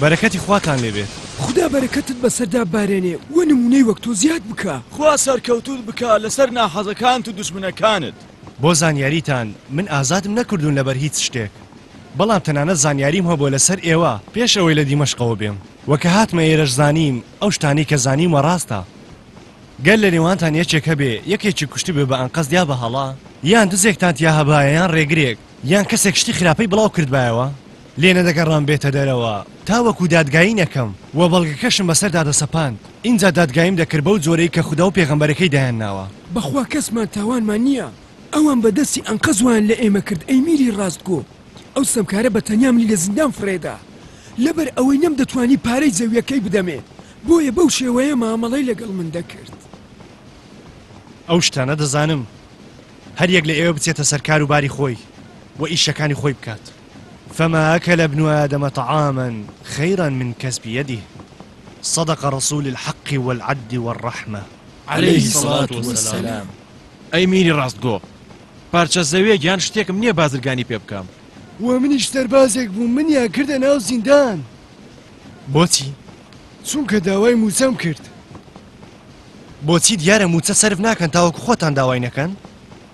بەرەکەتی خواتان لێبێت خدا بەرەکەتت بەسەردا بارێنێ وە نمونەی وەک تۆ زیاد بکە خوا سەرکەوتوت بکە لەسەر ناحەزەکانت و دوژمنەکانت بۆ زانیاریتان من ئازادم نەکردوون لەبەر هیچ شتێک بەڵام تەنانەت زانیاریم هەبووە لەسەر ئێوە پێش ئەوەی لە دیمەشقەوە بێم و کە هاتمە ئێرەش زانیم ئەو شتانەی کە زانیومە ڕاستە. گەر لە نێوانتان یەکێک هەبێ یەکێکی کوشتبێ بە ئەنقەست یا بە هەڵە، یان دزێکتان تیا هەبایە یان ڕێگرێک، یان کەسێک شتی خراپەی بڵاو کردبایەوە، لێ نەدەگەڕام بێتە دەرەوە تاوەکوو دادگایی نەکەم و بەڵگەکەشم بە سەردا دەسەپاند، ئینجا دادگاییم دەکرد بەو جۆرەی کە خودا و پێغەمبەرەکەی دایان ناوە. بە خوا کەسمان تاوانمان نییە. ئەوان بە دەستی ئەنقەست وایان لە ئێمە کرد ئەی میری ڕاستگۆ ئەو ستەمکارە بە تەنیا منی لە زیندان فڕێدا لەبەر ئەوەی نەمدەتوانی پارەی زەویەکەی بدەمێ بۆیە بەو شێوەیە مامەڵەی لەگەڵ من دەکرد. ئەو شتانە دەزانم هەر یەک لە ئێوە بچێتە سەر کار و باری خۆی و ئیشەکانی خۆی بکات فما اکل ابن آدم طعاما خیرا من کسب یده صدق رسول الحق والعدل والرحمە علیه الصلاة والسلام. ئەی میری ڕاستگۆ پارچە زەوێک یان شتێکم نییە بازرگانی پێ بکەم و منیش سەربازێک بووم منیان کردە ناو زیندان بۆچی؟ چونکە داوای موچەم کرد بۆچی دیارە موچە سرف ناکەن تاوەکو خۆتان داوای نەکەن؟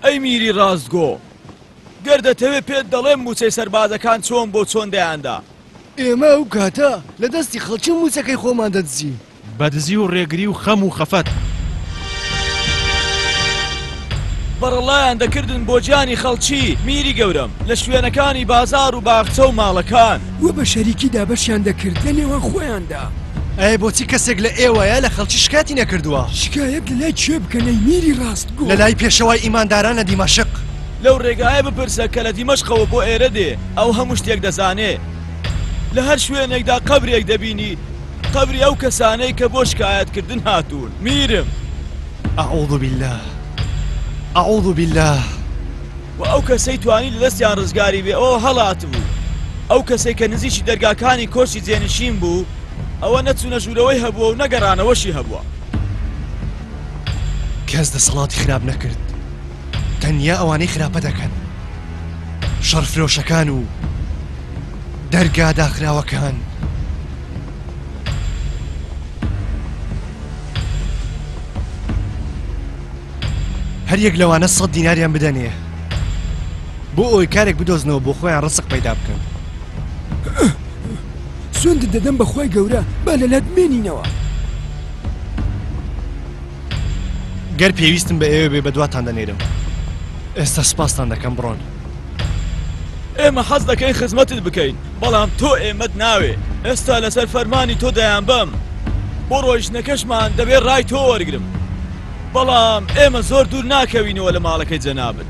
ئەی میری ڕاستگۆ گەر دەتەوێ پێت دەڵێم موچەی سەربازەکان چۆن بۆ چۆن دەیاندا. ئێمە ئەو کاتە لە دەستی خەڵکی موچەکەی خۆمان دەدزین. بەدزی و ڕێگری و خەم و خەفەت. بەڕەڵڵایان دەکردن بۆ گیانی خەڵکی میری گەورەم لە شوێنەکانی بازاڕ و باخچە و ماڵەکان. و بە شەریکی دابەشیان دەکرد لە نێوان خۆیاندا. ئەی بۆچی کەسێک لە ئێوەیە لە خەڵکی شکایەتی نەکردووە؟ شکایەت لە لای کێ بکەن ئەی میری ڕاست گۆ؟ لە لای پێشەوای ئیمانداران لە دیمەشق. لەو ڕێگایە بپرسە کە لە دیمەشقەوە بۆ ئێرە دێ، ئەو هەموو شتێک دەزانێ. لە هەر شوێنێکدا قەبرێک دەبینی. قەبری ئەو کەسانەی کە بۆ شکایەت کردن هاتوون میرم. اعوذ باللە اعوذ باللە. وە ئەو کەسەی توانی لە دەستیان ڕزگاری بێ ئەوە هەڵاتبوو ئەو کەسەی کە نزیکی دەرگاکانی کۆچی جێنشین بوو ئەوە نەچوونە ژوورەوەی هەبووە و نەگەڕانەوەشی هەبووە. کەس دەسەڵاتی خراپ نەکرد. تەنیا ئەوانەی خراپە دەکەن شەڕفرۆشەکان و دەرگا داخراوەکان. هەریەک لەوانە سەد دیناریان بدەنێ بۆ ئەوی کارێک بدۆزنەوە بۆ خۆیان ڕسق پەیدا بکەن سوێندت دەدەم بەخوای گەورە با لەلات بمێنینەوە. گەر پێویستم بە ئێوە بێ بە دواتان دەنێرم ئێستا سپاستان دەکەم بڕۆن ئێمە حەز دەکەین خزمەتت بکەین بەڵام تۆ ئێمەت ناوێ ئێستا لەسەر فەرمانی تۆ دەیان بم بۆ ڕۆیشتنەکەشمان دەبێت ڕای تۆ وەرگرم بەڵام ئێمە زۆر دوور ناکەوینەوە لە ماڵەکەی جەنابت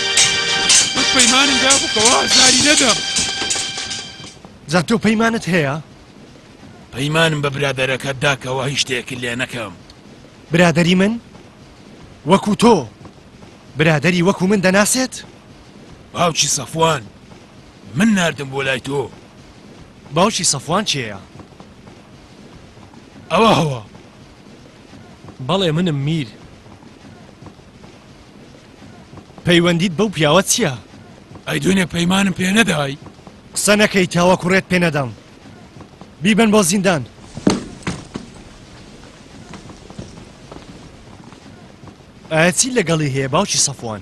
من پەیمانم دابوو کەوا ئازاری نەدەم جا تۆ پەیمانت هەیە؟ پەیمانم بە برادەرەکەت دا کەوا هیچ شتێکت لێ نەکەم برادەری من؟ وەکو تۆ برادەری وەکو من دەناسێت؟ باوکی سەفوان من ناردم بۆ لای تۆ باوکی سەفوان کێیە؟ ئەوە هەوە بەڵێ منم میر پەیوەندیت بەو پیاوە چییە؟ ئەی دونێ پەیمانم پێ نەدای؟ قسە نەکەی تاوەکو ڕێت پێ نەدەم بیبن بۆ زیندان ئاچی لەگەڵی هەیە باوکی سەفوان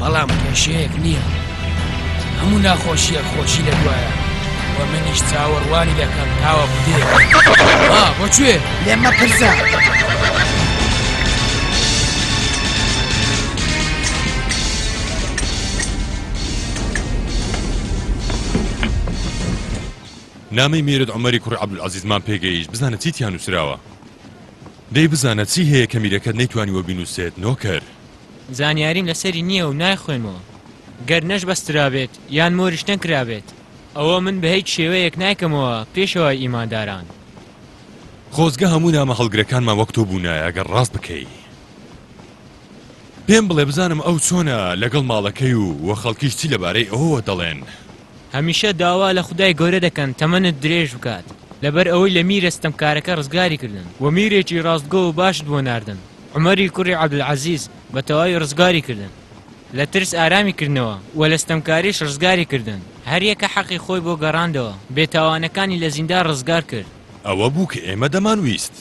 بەڵام کێشەیەک نییە هەموو ناخۆشیە خۆشی لە دوایە و منیش چاوەڕوانی دەکەم تاوە بدێ بۆکوێ لێمە پرسە. نامی میرت عمەری کوڕی عبدولعزیزمان پێگەیش بزانە چیتیان نووسراوە دەی بزانە چی هەیە کە میرەکەت نەیتوانیوە بینوسێت نۆکەر زانیاریم لەسەری نییە و نایخوێنمەوە، گەر نەش بەسترابێت یان مۆریش نەکرابێت، ئەوە من بەهیچ شێوەیەک نایکەمەوە پێشەوای ئیمانداران. خۆزگە هەموو نامە هەڵگرەکانمان وەک تۆ بوونایە گەر ڕاست بکەی پێم بڵێ بزانم ئەو چۆنە لەگەڵ ماڵەکەی و و خەڵکیش چی لەبارەی ئەوەوە دەڵێن. هەمیشە داوا لە خودای گەورە دەکەن تەمەنت درێژ بکات لەبەر ئەوەی لە میرە ستەمکارەکە ڕزگاری کردن و میرێکی ڕاستگۆ و باشت بۆ ناردن. عومەری کوڕی عەبدولعەزیز بە تەواوی ڕزگاری کردن، لە ترس ئارامی کردنەوە و لە ستەمکاریش ڕزگاری کردن، هەریەکە حەقی خۆی بۆ گەڕاندەوە، بێتاوانەکانی لە زیندان ڕزگار کرد. ئەوە بوو کە ئێمە دەمانویست.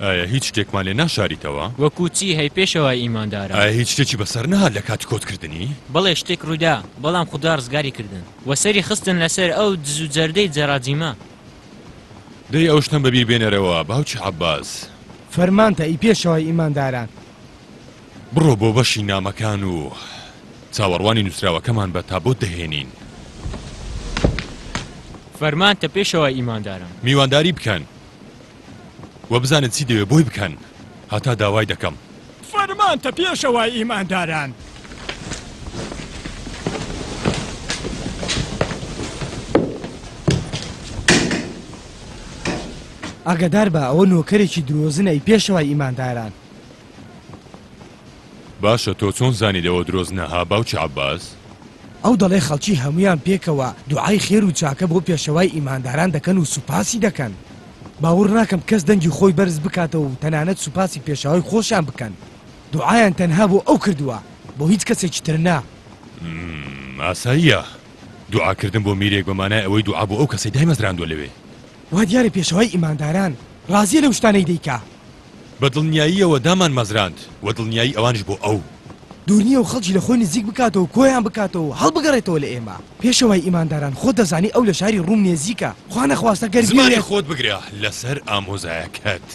ئایا هیچ شتێکمان لێ ناشاریتەوە؟ وەکوو چی، هەی پێشەوای ئیمانداران؟ ئایا هیچ شتێکی بەسەر نەهات لە کاتی کۆچکردنی؟ بەڵێ شتێک ڕوویدا، بەڵام خودا ڕزگاری کردن. و سەری خستن لەسەر ئەو دز و جەردەی جەراجیمە. دەی ئەو شتەم بەبیر بێنەرەوە، باوکی عەباس! فەرمانتە، ای پێشەوای ئیمانداران! بڕۆ بۆ بەشی نامەکان و چاوەڕوانی نووسراوەکەمان بە تا بۆت دەهێنین. فەرمانتە، پێشەوای ئیمانداران! میوانداری بکەن، وەبزانن چی دەوێ بۆی بکەن هەتا داوای دەکەم. فەرمانتە پێشەوای ئیمانداران. ئاگادار بە ئەوە نۆکەرێکی درۆزنە ای پێشەوای ئیمانداران. باشە تۆ چۆن زانی لەوە درۆزنە ها باوکی عەباس. ئەو دەڵێ خەڵکی هەموویان پێکەوە دوعای خێر و چاکە بۆ پێشەوای ئیمانداران دەکەن و سوپاسی دەکەن. باوڕ ناکەم کەس دەنگی خۆی بەرز بکاتەوە و تەنانەت سوپاسی پێشەوای خۆشیان بکەن. دوعایان تەنها بۆ ئەو کردووە بۆ هیچ کەسێکی تر نا. مم ئاساییە دوعاکردن بۆ میرێک بە مانای ئەوەی دوعا بۆ ئەو کەسەی دایمەزراندووە لەوێ. وا دیارە پێشەوای ئیمانداران ڕازیە لەو شتانەی دەیکا. بە دڵنیاییەوە دامانمەزراند و دڵنیایی ئەوانیش بۆ ئەو. دوور نییە و خەڵکی لە خۆی نزیک بکاتەوە و کۆیان بکاتەوە و هەڵبگەڕێتەوە لە ئێمە. پێشەوای ئیمانداران، خۆت دەزانی ئەو لە شاری ڕووم نێزیکە، خوانەخواستە گەر بیەوێت. زمانی خۆت بگرە لەسەر ئامۆزایەکەت.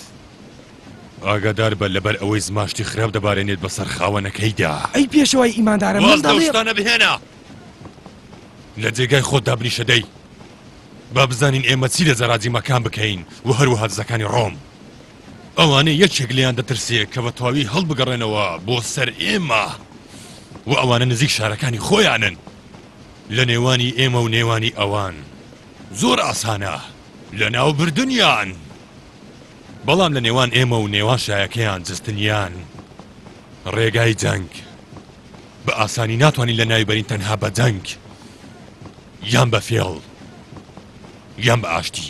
ئاگادار بە لەبەر ئەوەی زمان شتی خراپ دەبارێنێت بەسەر خاوەنەکەیدا. ئەی پێشەوای ئیمانداران، من دەڵێم. واز لەو شتانە بهێنە. لە جێگای خۆت دابنیشە دەی با بزانین ئێمە چی لە جەراجیمەکان بکەین و هەروەها دزەکانی ڕۆم. ئەوانەی یەکێک لێیان دەترسێ کە بە تەواوی هەڵبگەڕێنەوە بۆ سەر ئێمە و ئەوانە نزیک شارەکانی خۆیانن لە نێوانی ئێمە و نێوانی ئەوان زۆر ئاسانە لە ناوبردنیان بەڵام لە نێوان ئێمە و نێوان شایەکەیان جستنیان ڕێگای جەنگ بە ئاسانی ناتوانین لە ناویبەرین تەنها بە جەنگ یان بە فێڵ یان بە ئاشتی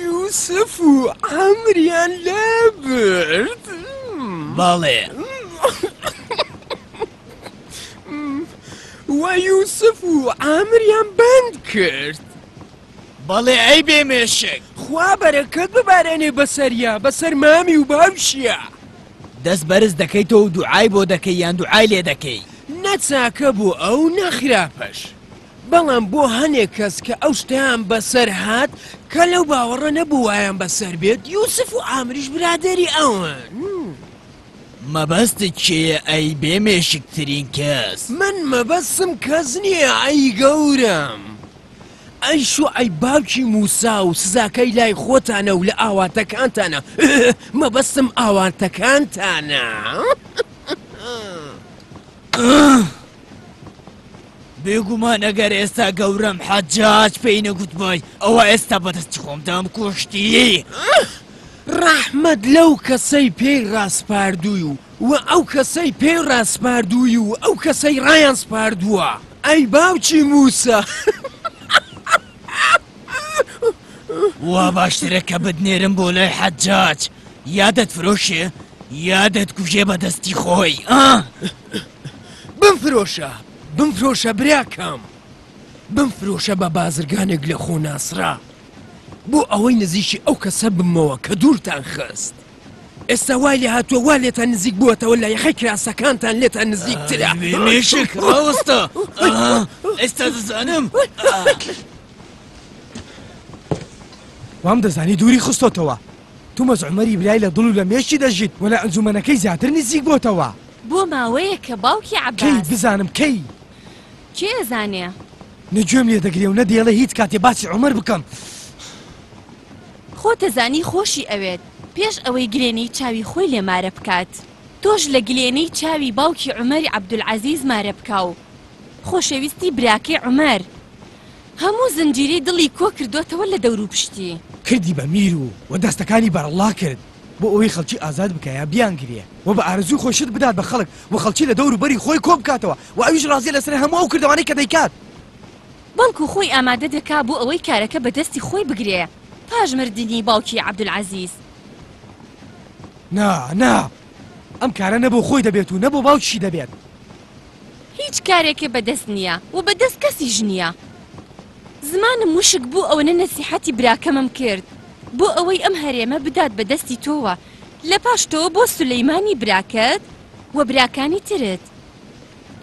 یوسف و عەمریان لابرد بەڵێ و یوسف و عامریان بند کرد بەڵێ ئەی بێ مێشک خوا بەرەکەت ببارێنێ بەسەریا بەسەر مامی و باوشیە دەست بەرز دەکەیتەوە دوعای بۆ دەکەی یان دوعای لێ دەکەی نەچاکە بۆ ئەو نەخراپەش بەڵام بۆ هەنێک کەس کە ئەو شتەیان بەسەر هات کە لەو باوەڕە نەبوو وایان بەسەر بێت یوسف و عامریش برادەری ئەون. مەبەستت کێیە ئەی بێ مێشک ترین کەس. من مەبەستم کەس نیە ئەی گەورەم. ئەی شوعەیب باوکی موسا و سزاکەی لای خۆتانە و لە ئاواتەکانتانە مەبەستم ئاواتەکانتانە. بێگومان ئەگەر ئێستا گەورەم حەجاج پێی نەگوتبای ئەوە ئێستا بەدەست خۆمدام کوشتی ڕەحمەت لەو کەسەی پێی ڕاسپاردووی و و ئەو کەسەی پێ ڕاسپاردووی و ئەو کەسەی ڕایان سپاردووە ئەی باوکی موسا وا باشترە کە بدنێرم بۆ لای حەجاج یا دەتفرۆشێ یا دەتکوژێ بە دەستی خۆی ئا بمفرۆشە بمفرۆشە براکەم بمفرۆشە بە بازرگانێک لە خۆ ناسرا بۆ ئەوەی نزیکی ئەو کەسە بمەوە کە دوورتان خست ئێستا وای لە هاتووە وا لێتە نزیک بووەتەوە لە یەخە کراسەکانتان لێتە نزیکترە مێشک ڕاوەستە ئێستا دەزانم وام دەزانی دووری خستۆتەوە تومەز عومەری برای لە دڵ و لە مێشکی دەژیت و لە ئەنجومەنەکەی زیاتر نزیک بۆتەوە. بۆ ماوەیەکە باوکی عەباس. کەی بزانم کەی؟ کێ ئەزانێ؟ نە گوێم لێ دەگرێ و نە دەیڵێ هیچ کاتێ باسی عومەر بکەم. خۆت ئەزانی خۆشی ئەوێت. پێش ئەوەی گلێنەی چاوی خۆی لێ مارە بکات. تۆش لە گلێنەی چاوی باوکی عومەری عەبدولعەزیز مارە بکە و خۆشەویستی براکەی عومەر. هەموو زنجیرەی دڵی کۆ کردۆتەوە لە دەورو پشتی. کردی بە میر و وە دەستەکانی بەرەڵڵا کرد بۆ ئەوەی خەڵکی ئازاد بکایا بیان گرێ وە بە ئارەزوی خۆی شت بدات بە خەڵک وە خەڵکی لە دەور و بەری خۆی کۆ بکاتەوە وە ئەویش ڕازیە لە سەر هەموو ئەو کردەوانەی کە دەیکات. بەڵکو خۆی ئامادە دەکا بۆ ئەوەی کارەکە بە دەستی خۆی بگرێ پاش مردنی باوکی عەبدولعەزیز. نا نا ئەم کارە نە بۆ خۆی دەبێت و نە بۆ باوکیشی دەبێت. هیچ کارێکێ بەدەست نیە و بەدەست کەسیش نیە زمانم وشک بوو ئەوەنە نەسیحەتی براکەمم کرد بۆ ئەوەی ئەم هەرێمە بدات بە دەستی تۆوە لە پاش تۆوە بۆ سولەیمانی براکەت و براکانی ترت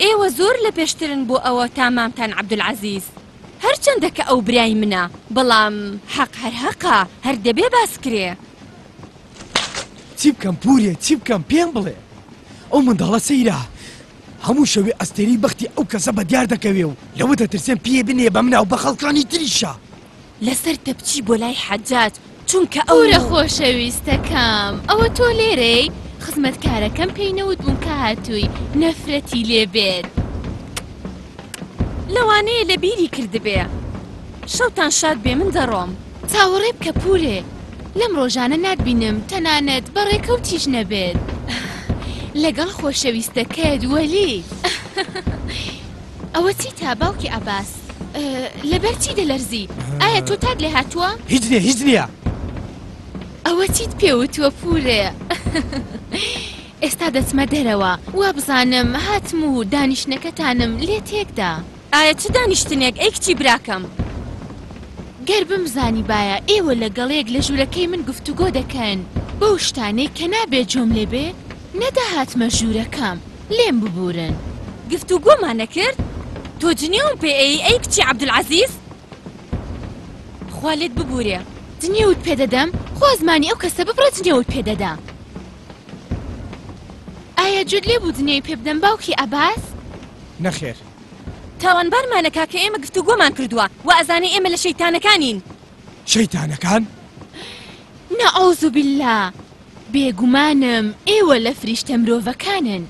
ئێوە زۆر لە پێشترن بۆ ئەوە تا مامتان عەبدولعەزیز هەرچەندە کە ئەو برای منە بەڵام حەق هەر هەقە هەر دەبێ باس کرێ. چی بکەم پورێ چی بکەم پێم بڵێ ئەو منداڵە سەیرە هەموو شەوێ ئەستێری بەختی ئەو کەسە بە دیار دەکەوێ و لەوە دەترسێن پێ بنێ بەم ناو بە خەڵکانی تریشە لەسەر تەپچی بۆ لای حەجات چونکە ئەورە خۆشەویستەکەم ئەوە تۆ لێرەی خزمەتکارەکەم پێی نەوت بووم کە هاتووی نەفرەتی لێبێت لەوانەیە لە بیری کردبێ شەوتان شاد بێ من دەڕۆم. چاوەڕێ بکە پورێ لەم ڕۆژانە ناتبینم تەنانەت بە ڕێکەوتیش نەبێت لەگەڵ خۆشەویستەکەت وەلی ئەوە چی تا باوکی عباس لەبەر چی دەلەرزی ئایا تۆ تات لێ هاتووە هیچ نیە هیچ نیە ئەوە چیت پێوتوە پورێ ئێستا دەچمە دەرەوە وا بزانم هاتم و دانیشتنەکەتانم لێ تێکدا ئایە چ دانیشتنێک ئەی کچی براکەم. گەر بمزانیبایە ئێوە لە گەڵێک لە ژوورەکەی من گفتوگۆ دەکەن بەو شتانەی کە نابێ جۆم لێ بێ نەدەهاتمە ژوورەکەم لێم ببوورن. گفتوگۆمان نەکرد؟ تۆ جنێوم پێ ئەیی ئەی کچی عەبدولعەزیز؟ خوا لێت ببوورێ. جنێوت پێ دەدەم؟ خوا زمانی ئەو کەسە ببڕە جنێوت پێ دەدا. ئایە جۆت لێ بوو جنێوی پێ بدەم باوکی عەباس؟ نەخێر. تاوانبارمانە کاکە ئێمە گفتوگۆمان کردوە وا ئەزانێ ئێمە لە شەیتانەکانین. شەیتانەکان؟ نعوذ باللە بێگومانم ئێوە لە فریشتە مرۆڤەکانن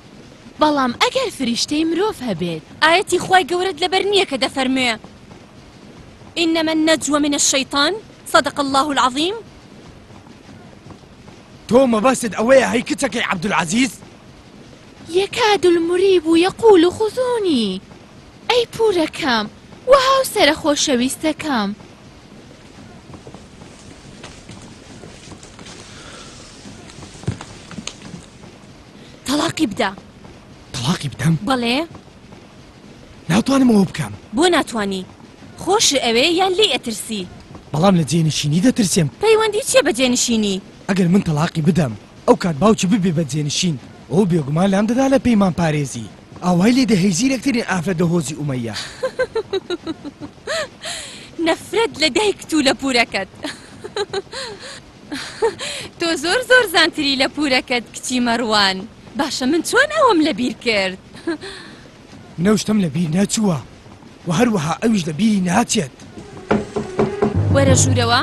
بەڵام ئەگەر فریشتەی مرۆڤ هەبێت. ئایەتی خوای گەورەت لەبەر نیە کە دەفەرموێ انما النجوە من الشیطان صدق اللە العظیم. تۆ مەبەستت ئەوەیە هەی کچەکەی عەبدولعەزیز؟ یەکاد المریب و یقول خذونی، ئەی پوورەکەم و هاوسەرە خۆشەویستەکەم. تەڵاقی بدە. تەڵاقی بدەم؟ بەڵێ. ناتوانم ئەوە بکەم. بۆ ناتوانی؟ خۆشئ ئەوێ یان لێی ئەترسی؟ بەڵام لە جێنشینی دەترسێم. پەیوەندی چیە بە جێنشینی؟ ئەگەر من تەڵاقی بدەم. ئەو کات باوکی ببێ بە جێنشین ئۆ بێگومان لام دەدا لە پەیمان پارێزی. ئاوای لێ دەهەی زیرەک ترین ئافرەت لە هۆزی ئومەیە. نەفرەت لە دایکت و لە پورەکەت. تۆ زۆر زۆر زانتری لە پورەکەت کچی مەروان. باشە من چۆن ئەوەم لە بیر کرد. نەوشتم لە بیر نەچووە و هەروەها ئەویش لە بیری ناچێت. وەرە ژوورەوە.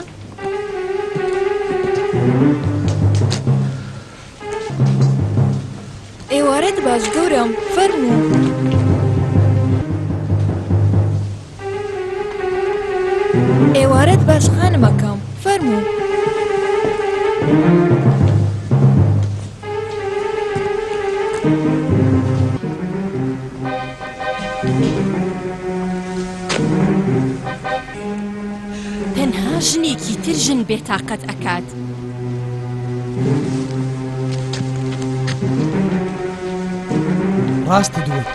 ئێوارەت باش گەورەم، فەرموو. ئێوارەت باش خانمەکەم، فەرموو. تەنها ژنێکی تر ژن بێتاقەت ئەکات. ڕاستت وت.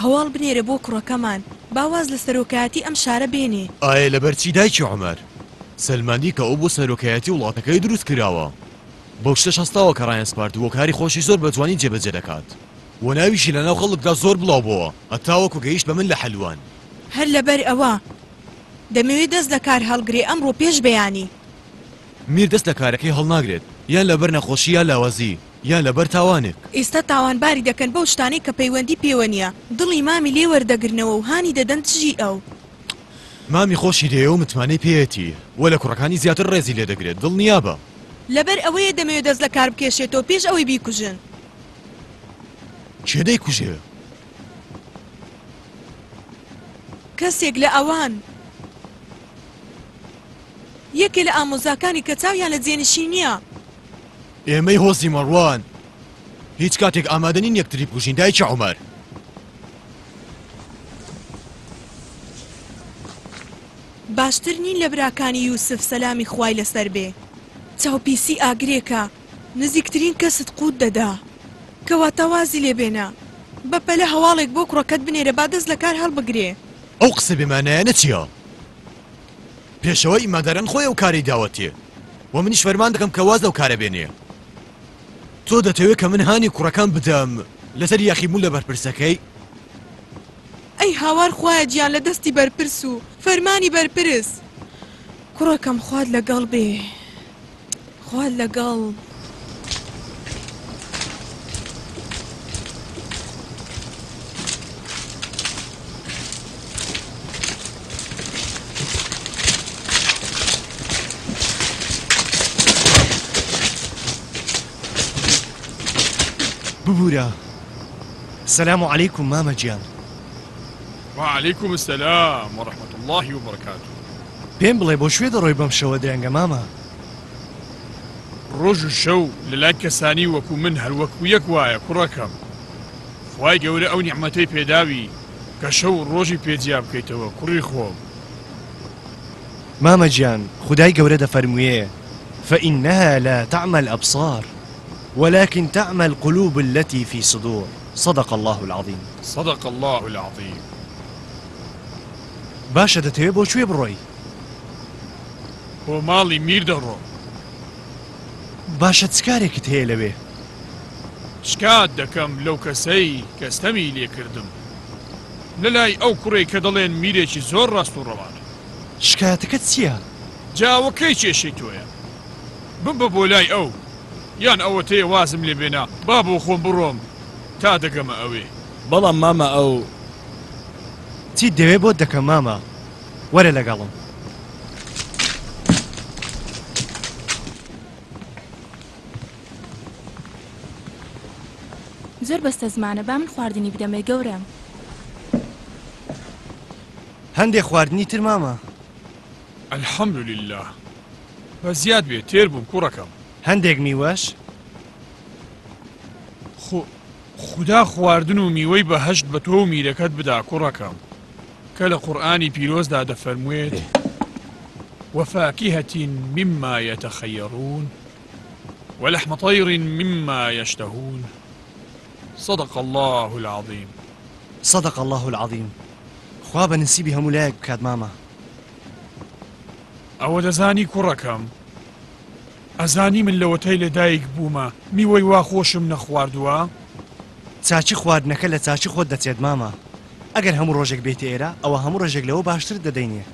هەواڵ بنێرە بۆ کوڕەکەمان با واز لە سەرۆکایەتی ئەم شارە بێنێ. ئایە لەبەر چی دایکی عومەر سەلماندی کە ئەو بۆ سەرۆکایەتی وڵاتەکەی دروست کراوە؟ بەو شتەش هەستاوە کە ڕایانسپاردوو و کاری خۆشی زۆر بە جوانی جێ بەجێ دەکات و ناویشی لە ناو خەڵکدا زۆر بڵاو بۆوە هەتاوەکو گەیشت بە من لە حەلوان. هەر لەبەر ئەوە دەمەوێ دەست لە کار هەڵگرێ ئەمڕۆ پێش بەیانی. میر دەست لە کارەکەی هەڵناگرێت یان لەبەر نەخۆشی یا لاوازی. یا لەبەر تاوانێک. ئێستا تاوانباری دەکەن بەو شتانەی کە پەیوەندی پێوە نیە دڵی مامی لێ وەردەگرنەوە و هانی دەدەن دژی ئەو. مامی خۆشی دەوێ و متمانەی پێیەتی و لە کوڕەکانی زیاتر ڕێزی لێ دەگرێت دڵنیابە. لەبەر ئەوەیە دەمەوێ دەست لە کار بکێشێتەوە پێش ئەوەی بیکوژن. کێ دەیکوژێ؟ کەسێک لە ئەوان. یەکێ لە ئامۆزاکانی کە چاویان لە جێنشینیە. ئێمەی هۆزی مەڕوان هیچ کاتێک ئامادە نین یەکتری بکوژین دایکی عومەر. باشتر نین لە براکانی یوسف سەلامی خوای لەسەر بێ. چاو پیسی ئاگرێکە نزیکترین کەست قوت دەدا کەواتە وازی لێ بێنە. بەپەلە هەواڵێک بۆ کوڕەکەت بنێرە با دەست لەکار هەڵبگرێ. ئەو قسە بێ مانایانە چیە؟ پێشەوا ئیمانداران خۆی ئەو کارەی داوەتێ و منیش فەرمان دەکەم کە واز لەو کارە بێنێ تۆ دەتەوێت کە من هانی کوڕەکان بدەم لەسەر یاخی بوون لە بەرپرسەکەی ئەی هاوار خوایە گیان لە دەستی بەرپرس و فەرمانی بەرپرس. کوڕەکەم خوات لەگەڵ بێ. خوا لەگەڵ. ببورە. سلام علیکم مامە گیان. وعلیکم السلام ورحمە اللە وبرکاتوه. پێم بڵێ بۆ کوێ دەڕۆی بەم شەوە درەنگە مامە؟ ڕۆژ و شەو لە لای کەسانی وەکو من هەر وەکو یەک وایە کوڕەکەم. خوای گەورە ئەو نیعمەتەی پێداوی کە شەو و ڕۆژی پێ جیا بکەیتەوە کوڕی خۆم. مامە گیان خودای گەورە دەفەرمووێ، فإنها لا تعمی الأبصار ولکن تعمی القلوب التی فی صدور. صدق اللە العظیم. صدق اللە العظیم. باشە دەتەوێ بۆ کوێ بڕۆی؟ بۆ ماڵی میر دەڕۆم. باشە چ کارێکت هەیە لەوێ؟ شکات دەکەم لەو کەسەی کە ستەمی لێ کردم لە لای ئەو کوڕەی کە دەڵێن میرێکی زۆر ڕاست و ڕەوانە. شکایەتەکەت چییە؟ جاوەکەی کێشەی تۆیە؟ ببە بۆ لای ئەو. یان ئەوەتەیە وازم لێ بێنە با بۆ خۆم بڕۆم تا دەگەمە ئەوێ. بەڵام مامە ئەو چیت دەوێ بۆت دەکەم مامە وەرە لەگەڵم. زۆر بەستەزمانە با من خواردنی بدەمێ گەورەم. هەندێ خواردنی تر مامە. الحمدللە بە زیاد بێ تێر بووم کوڕەکەم. هەندێک میوەش؟ خو خودا خواردن و میوەی بەهەشت بە تۆ و میرەکەت بدا کوڕەکەم، کە لە قورئانی پیرۆزدا دەفەرموێت، وفاکهة مما یتخیرون ولحم طیر مما یشتهون، صدق اللە العظیم. صدق اللە العظیم خوا بە نسیبی هەموو لایەک بکات مامە. ئەوە دەزانی کوڕەکەم؟ ئەزانی من لەوەتەی لە دایک بوومە میوەی وا خۆشم نەخواردووە؟ چاچی خواردنەکە لە چاچی خۆت دەچێت مامە. ئەگەر هەموو ڕۆژێک بێیتە ئێرە ئەوا هەموو ڕۆژێک لەوە باشترت دەدەینێ.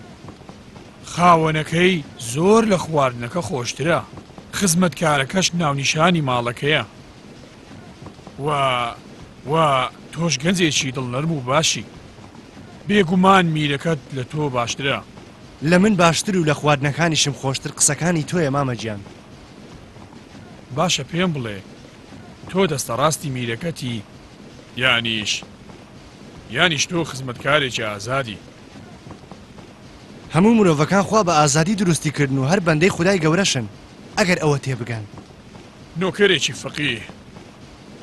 خاوەنەکەی زۆر لە خواردنەکە خۆشترە، خزمەتکارەکەش ناونیشانی ماڵەکەیە. وا وا تۆش گەنجێکی دڵنەرم و باشی. بێگومان میرەکەت لە تۆ باشترە. لە من باشتر و لە خواردنەکانیشم خۆشتر قسەکانی تۆیە مامە گیان. باشە پێم بڵێ تۆ دەستە ڕاستی میرەکەتی یانیش یانیش تۆ خزمەتکارێکی ئازادی؟ هەموو مرۆڤەکان خوا بە ئازادی دروستی کردن و هەر بەندەی خودای گەورەشن ئەگەر ئەوە تێبگەن. نۆکەرێکی فەقیه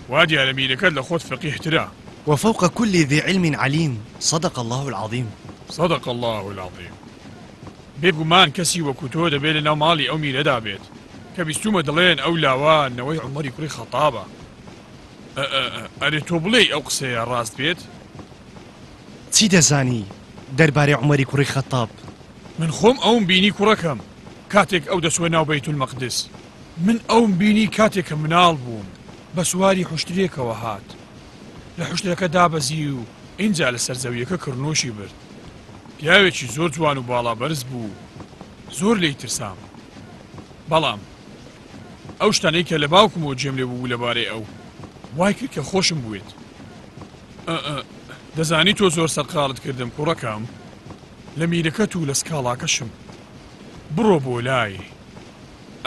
وا دیارە میرەکەت لە خۆت فەقیه ترە. وفوق کل ذی علم علیم صدق اللە العظیم. صدق اللە العظیم بێ گومان کەسی وەکو تۆ دەبێ لەناو ماڵی ئەو میرەدا بێت کە بیستومە دڵێن ئەو لاوە نەوەی عومەری کوڕی خەتابە ئەئەئە ئەرێ تۆ بڵێی ئەو قسەیە ڕاست بێت؟ چی دەزانی دەربارەی عومەری کوڕی خەتاب؟ من خۆم ئەوم بینی کوڕەکەم کاتێک ئەو دەچووە ناو بەیتولمەقدس. من ئەوم بینی کاتێ کە مناڵ بووم بە سواری حوشترێکەوە هات لە حوشترەکە دابەزی و ئینجا لە سەر زەویەکە کڕنۆشی برد پیاوێکی زۆر جوان و باڵا بەرز بوو زۆر لێی ترسام بەڵام ئەو شتانەی کە لە باوکمەوە جێم لێ بوو لە بارەی ئەو وای کرد کە خۆشم بوێت ئە ئە دەزانی تۆ زۆر سەرقاڵت کردم کوڕەکەم لە میرەکەت و لە سکاڵاکەشم بڕۆ بۆ لای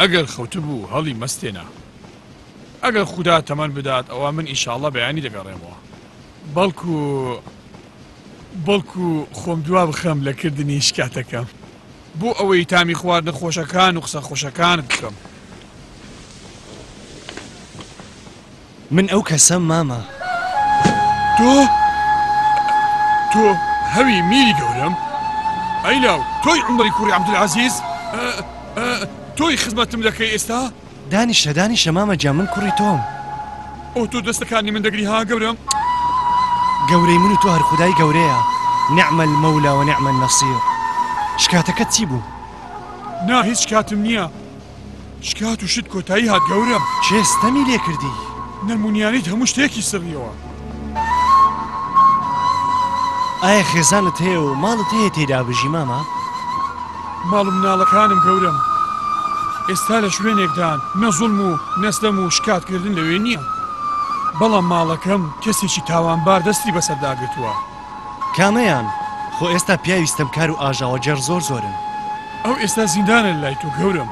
ئەگەر خەوتبوو هەڵی مەستێنە. ئەگەر خودا تەمەن بدات ئەوا من ئینشاڵڵا بەیانی دەگەڕێمەوە. بەڵکو بەڵکو خۆم دوا بخەم لە کردنی شکاتەکەم. بۆ ئەوەی تامی خواردنە خۆشەکان و قسە خۆشەکان بکەم. من ئەو کەسەم مامە. تۆ تۆ هەوی میری گەورەم؟ ئەی لاو تۆی عومری کوڕی عەبدولعەزیز؟ تۆی خزمەتم دەکەی ئێستا؟ دانیشە دانیشە مامە گیان من کوڕی تۆم. ئۆ تۆ دەستەکانی من دەگری ها گەورەم؟ گەورەی من و تۆ هەر خودای گەورەیە نعم المولی و نعم النصیر شکاتەکەت چی بوو؟ نا هیچ شکاتم نییە. شکات و شت کۆتایی هات گەورەم. کێ ستەمی لێ کردی؟ نەمونیانیت هەموو شتێکی سڕیەوە. ئایا خێزانت هەیە و ماڵت هەیە تێیدا بژی مامە؟ ماڵ و مناڵەکانم گەورەم ئێستا لە شوێنێکدان نە زوڵم و نە ستەم و شکات کردن لەوێ نییە بەڵام ماڵەکەم کەسێکی تاوانبار دەستی بەسەردا گرتووە. کامەیان؟ خۆ ئێستا پیاوی ستەمکار و ئاژاوەگێڕ زۆر زۆرن. ئەو ئێستا زیندانە لای تۆ گەورەم.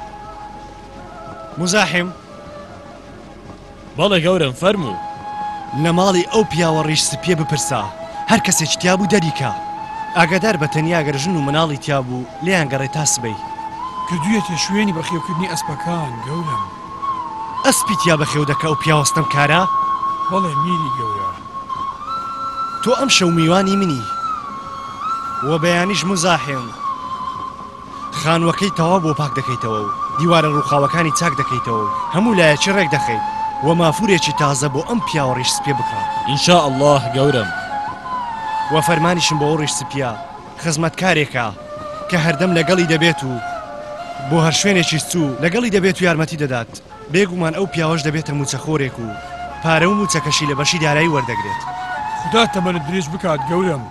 موزاحم؟ بەڵێ گەورەم، فەرموو. لە ماڵی ئەو پیاوە ڕیش سپییە بپرسە، هەر کەسێکی تیا بوو دەریکا. ئاگادار بە تەنیا گەر ژن و مناڵی تیا بوو لێیان گەڕێ تا سبەی. کردوویەتە شوێنی بەخێوکردنی ئەسپەکان گەورەم. ئەسپی تیا بەخێو دەکا ئەو پیاوە ستەمکارە؟ بەڵێ میری گەورە. تۆ ئەمشەو میوانی منی و بەیانیش موزاحێم خانووەکەی تەواو بۆ پاک دەکەیتەوە و دیوارە ڕووخاوەکانی چاک دەکەیتەوە و هەموو لایەکی ڕێک دەخەیت و مافوورێکی تازە بۆ ئەم پیاوە ڕیش سپیە بکڕە. ان شاء اللە گەورەم. وە فەرمانیشم بۆ ئەو ڕیش سپیە خزمەتکارێکە کە هەردەم لەگەڵی دەبێت و بۆ هەر شوێنێکیش چوو لەگەڵی دەبێت و یارمەتی دەدات. بێگومان ئەو پیاوەش دەبێتە مووچەخۆرێک و پارە و مووچەکەشی لە بەشی دارایی وەردەگرێت. خودا تەمەنت درێژ بکات گەورەم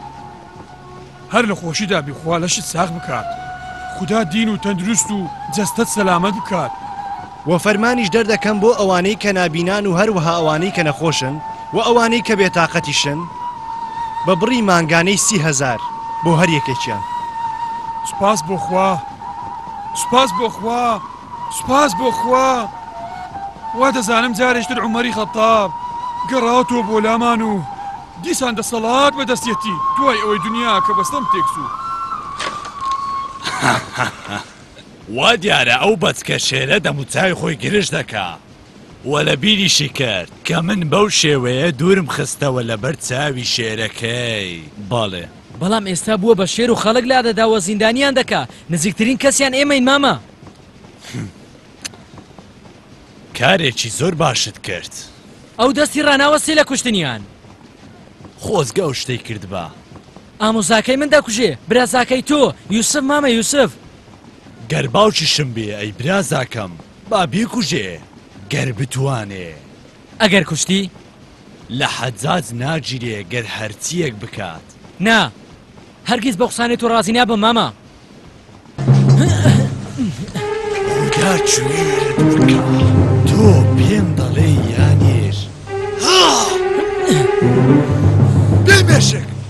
هەر لە خۆشیدا بی خوا لەشت ساغ بکات خودا دین و تەندروست و جەستەت سەلامەت بکات. وە فەرمانیش دەردەکەم بۆ ئەوانەی کە نابینان و هەروەها ئەوانەی کە نەخۆشن وە ئەوانەی کە بێتاقەتیشن بە بڕی مانگانەی سی هەزار بۆ هەر یەکێکیان. سوپاس بۆ خوا سوپاس بۆ خوا. سوپاس بۆ خوا وا دەزانم جارێشتر عمەری خەتاب گەڕاوەوە بۆ لامان و دیسان دەسەڵات بەدەستێتی دوای ئەوەی دنیا کە بەستەم تێکسوو وا دیارە ئەو بەچکە شێرە دەموچاوی خۆی گرژ دەکا وە لە بیریشی کرد کە من بەو شێوەیە دوورم خستەوە لەبەر چاوی شێرەکەی بەڵێ بەڵام ئێستا بووە بە شێر و خەڵک لادەدا و زیندانیان دەکا، نزیکترین کەسیان ئێمەین مامە. کارێکی زۆر باشت کرد. ئەو دەستی ڕاناوەستێ لە کوشتنیان. خۆزگە ئەو شتەی کردبا. ئامۆزاکەی من دەکوژێ، برازاکەی تۆ، یوسف مامە یوسف. گەر باوکیشم بێ ئەی برازاکەم با بیکوژێ گەر بتوانێ. ئەگەر کوشتی؟ لە حەجاج ناگیرێ گەر هەرچییەک بکات. نا، هەرگیز بەو قسانەی تۆ ڕازی نابم مامە. خودا کوێرت بکا، تۆ پێم دەڵێی یان ئێش؟ ها! بێ مێشک!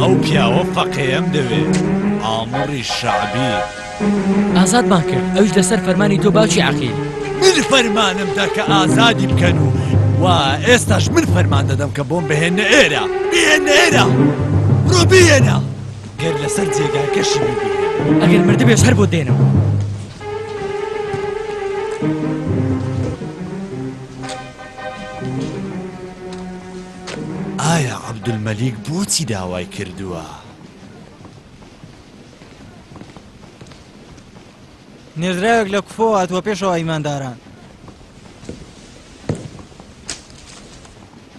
ئەو پیاوە فەقێیەم دەوێ ئامڕی شەعبی. ئازادمان کرد ئەویش لەسەر فەرمانی تۆ باوکی عەقیل. من فەرمانم دا کە ئازادی بکەن و وا ئێستاش من فەرمان دەدەم کە بۆم بهێنە ئێرە بهێنە ئێرە بڕۆ بهێنە گەر لەسەر جێگاکەشی ببهێنە ئەگەر مردبێش هەر بۆ دێنەوە. ئایا عەبدولمەلیک بۆچی داوای کردووە؟ نێردراوێک لە کوفەوە هاتووە پێشەوا ئیمانداران.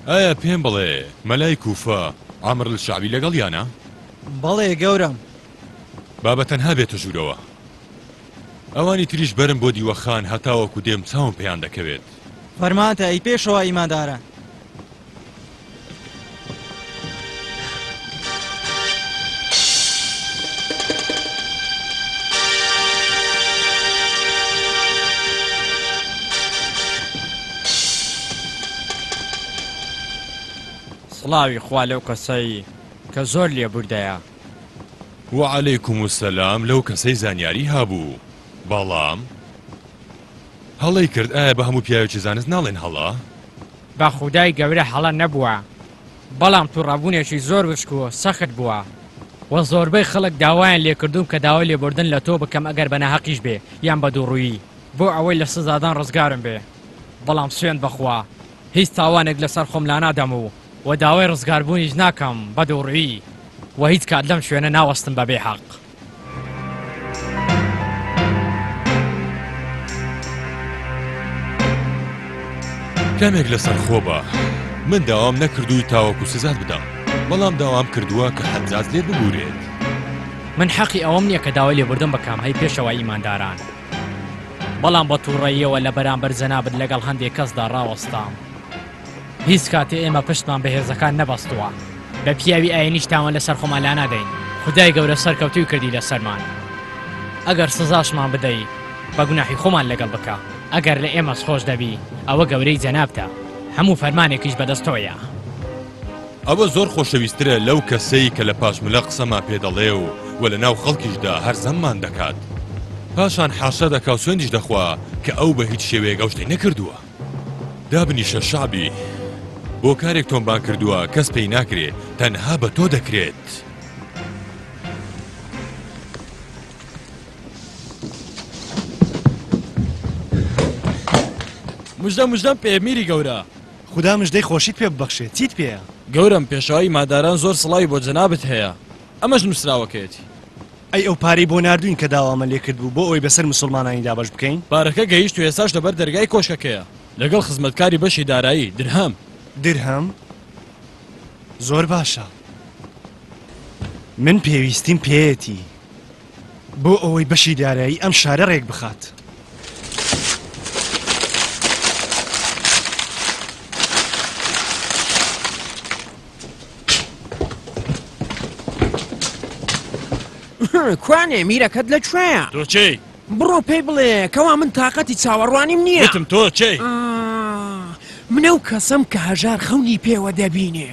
ئایا پێم بڵێ مەلای کوفە عەمر الشعبی لەگەڵیانە؟ بەڵێ گەورەم. با بە تەنها بێتە ژوورەوە. ئەوانی تریش بەرم بۆ دیوەخان هەتاوەکو دێم چاوم پێیان دەکەوێت. فەرمانتە ئەی پێشەوا ئیمانداران. سڵاوی خوا لەو کەسەی کە زۆر لێبوردەیە. وعلیکم السلام لەو کەسەی زانیاری هەبوو بەڵام هەڵەی کرد ئایا بە هەموو پیاوێکی زانست ناڵێن هەڵە؟ بە خودای گەورە هەڵە نەبووە بەڵام توڕەبونێکی زۆر وشک و سەخت بووە. وە زۆربەی خەڵک داوایان لێکردووم کە داوای لێبوردن لە تۆ بکەم ئەگەر بە ناهەقیش بێ یان بە دووڕوویی بۆ ئەوەی لە سزادان ڕزگارم بێ بەڵام سوێند بەخوا هیچ تاوانێک لەسەر خۆم لانادەم و وە داوای ڕزگاربوونیش ناکەم بە دووڕوی وە هیچ کات لەم شوێنە ناوەستم بە بێ هەق. کەمێک لەسەر خۆ بە، من داوام نەکردووی تاوەکو سزات بدەم بەڵام داوام کردووە کە حەجاج لێت ببورێت. من حەقی ئەوەم نیە کە داوای لێبوردن بکەم هەی پێشەوای ئیمانداران. بەڵام بە توڕەییەوە لە بەرامبەر جەنابت لەگەڵ هەندێک کەسدا ڕاوەستام. هیچ کاتێ ئێمە پشتمان بە هێزەکان نەبەستووە. بە پیاوی ئاینیش تاوان لەسەر خۆمان لانادەین. خودای گەورە سەرکەوتووی کردی لەسەرمان. ئەگەر سزاشمان بدەی، بە گوناحی خۆمان لەگەڵ بکە. ئەگەر لە ئێمەس خۆش دەبی، ئەوە گەورەی جەنابتە. هەموو فەرمانێکیش بەدەست تۆیە. ئەوە زۆر خۆشەویسترە لەو کەسەی کە لە پاشملە قسەمان پێ دەڵێ و و لە ناو خەڵکیشدا هەرزەممان دەکات پاشان حاشا دەکا و سوێندیش دەخوا کە ئەو بە هیچ شێوەیەک ئەو شتەی نەکردووە. دابنیشە شەعبی بۆ کارێک تۆمبان کردووە کەس پێی ناکرێ تەنها بە تۆ دەکرێت. مژدە مژدەم پێ میری گەورە. خودا مژدەی خۆشیت پێ ببەخشێ چیت پێیە. گەورەم پێشەوای ماداران زۆر سڵاوی بۆ جەنابت هەیە ئەمەش نوسراوەکەیەتی. ئەی ئەو پارەی بۆ ناردوین کە داوامان لێ کردبوو بۆ ئەوەی بەسەر موسوڵمانانی دابەش بکەین؟ پارەکە گەیشت و ئێستاش لەبەر دەرگای کۆشکەکەیە لەگەڵ خزمەتکاری بەشی دارایی، درهەم. درهەم؟ زۆر باشە. من پێویستیم پێیەتی. بۆ ئەوەی بەشی دارایی ئەم شارە ڕێک بخات. کوانێ میرەکەت لە کوێە تۆچەی بڕۆ پێی بڵێ کەوا من تااقەتی چاوەڕوانیم نییەتم تۆچەی منە و کەسم کە هەژار خەونی پێوە دەبینێ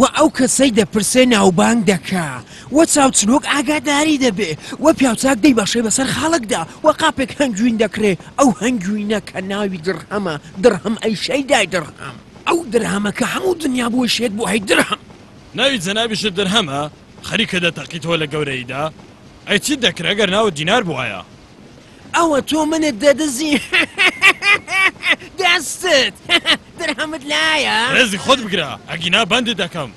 و ئەو کەسەی دەپرسێ ناوبانگ دەکا وە چاوچنۆک ئاگاداری دەبێ وە پیاوچاک دەیبەخشێ بەسەر خاڵەکدا وە قاپێک هەنگوین دەکڕێ ئەو هەنگوینە کە ناوی درهەمە درهەم ئەی شەیدای درهەم ئەو درهەمە کە هەموو دنیا بۆی شێت بوو هەی درهەم. ناوی جەنابیشت درهەمە خەریکە دەتەقیتەوە لە گەورەییدا ئەی چیت دەکرد ئەگەر ناوت دینار بوایە. ئەوە تۆ منت دەدزی هەهەهەهەهە دەستت هەهە درهەمت لایە. ڕێزی خۆت بگرە ئەگینا بەندت دەکەم.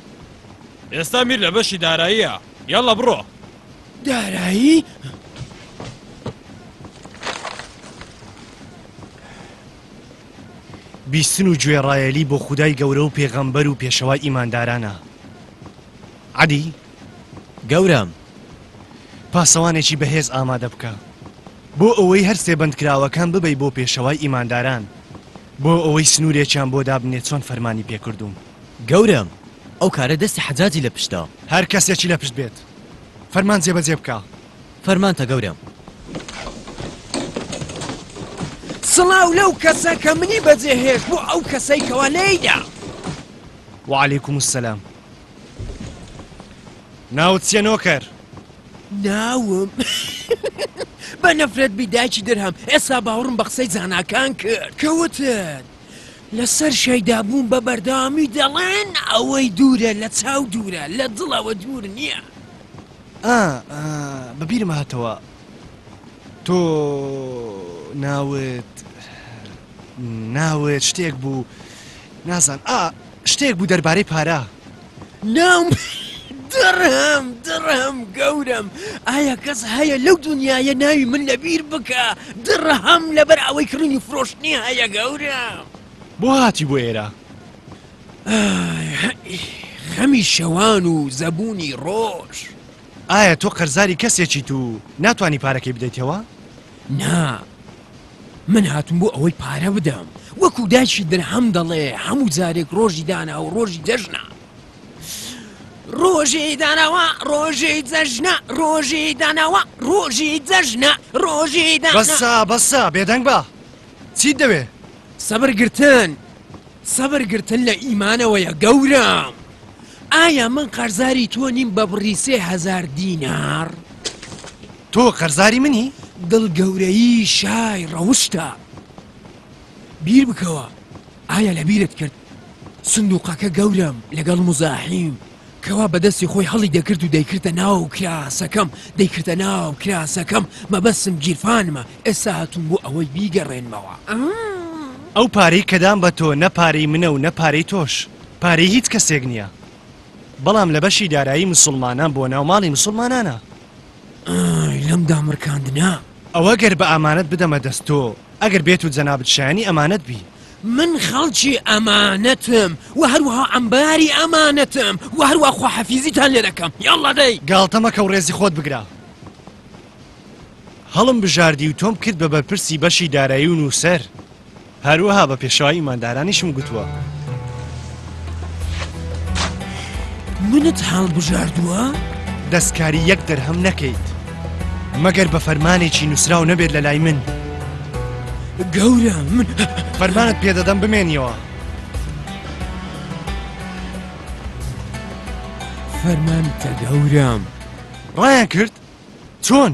ئێستا میر لە بەشی داراییە یاڵە بڕۆ دارایی؟ بیستن و گوێڕایەلی بۆ خودای گەورە و پێغەمبەر و پێشەوا ئیماندارانە عادی گەورم پاسەوانێکی بەهێز ئامادە بکە بۆ ئەوەی هەر سێ بەندکراوەکان ببەی بۆ پێشەوای ئیمانداران بۆ ئەوەی سنوورێکیان بۆ دابنێ چۆن فەرمانی پێکردوم گەورەم، ئەو کارە دەستی حەجاجی لە پشتە. هەر کەسێکی لە پشت بێت فەرمان جێبەجێ بکا. فەرمانتە گەورەم. سڵاو لەو کەسە کە منی بەجێ هێشت بۆ ئەو کەسەی کەوا لێیدا. وعلیکم السلام. ناوت چیە نۆکەر؟ ناوم بە نەفرەت بی دایکی درهەم ئێستا باوڕم بە قسەی زاناکان کرد کە وتت. لەسەر شەیدا بوون بە بەردەوامی دەڵێن ئەوەی دوورە لە چاو دوورە لە دڵەوە دوور نیە. ئا ئا بە بیرم هاتەوە تۆ ناوت ناوت شتێک بوو نازان ئا شتێک بوو دەربارەی پارە. ناوم دڕهەم دڕهەم گەورەم ئایا کەس هەیە لەو دونیایە ناوی من لەبیر بکا دڕهەم لەبەر ئەوەی کڕینی فرۆشتنی هەیە گەورەم. بۆ هاتی بۆ ئێرە؟ خەمی شەوان و زەبوونی ڕۆژ. ئایا تۆ قەرزاری کەسێکیت و ناتوانی پارەکەی بدەیتەوە؟ نا من هاتووم بۆ ئەوەی پارە بدەم وەکو دایکی درهەم دەڵێ هەموو جارێک ڕۆژی دانا و ڕۆژی جەژنە ڕۆژی داناوە ڕۆژی جەژنە ڕۆژی داناوە ڕۆژی جەژنە ڕۆژی دا بەسا بەسا بێدەنگ بە چیت دەوێ سەبر گرتن سەبر گرتن لە ئیمانەوەیە گەورم ئایا من قەرزاری تۆ نیم بە بڕی سێ هزار دینار؟ تۆ قەرزاری منی؟ دڵ گەورەیی شای ڕەوشتە. بیر بکەوە، ئایا لەبیرت کرد سندووقەکە گەورەم لەگەڵ موزاحیم کەوا بە دەستی خۆی هەڵی دەکرد و دەیکردە ناو کراسەکەم، دەیکردە ناو کراسەکەم، مەبەستم گیرفانمە، ئێستا هاتووم بۆ ئەوەی بیگەڕێنمەوە. ئەو پارەی کە دام بە تۆ نە پارەی منە و نە پارەی تۆش، پارەی هیچ کەسێک نییە، بەڵام لە بەشی دارایی مسوڵمانان بۆ ناو ماڵی مسوڵمانانە. ئای لەم دامرکاندنە. ئەوە گەر بە ئامانەت بدەمە دەست تۆ ئەگەر بێت و جەنابت شایەنی ئەمانەت بی. من خەڵکی ئەمانەتم و هەروەها عەمباری ئەمانەتم و هەروەها خواحەفیزیتان لێ دەکەم. یاڵڵا دەی. گاڵتە مەکە و ڕێزی خۆت بگرە. هەڵمبژاردی و تۆم کرد بە بەرپرسی بەشی دارایی و نووسەر. هەروەها بە پێشەوای ئیماندارانیشم گوتووە. منت هەڵبژاردووە؟ دەستکاری یەک دەرهەم نەکەیت مەگەر بە فەرمانێکی نووسراو نەبێت لە لای من. گەورە من فەرمانت پێدەدەم بمێنیەوە. فەرمانتە گەورام. ڕایان کرد چۆن؟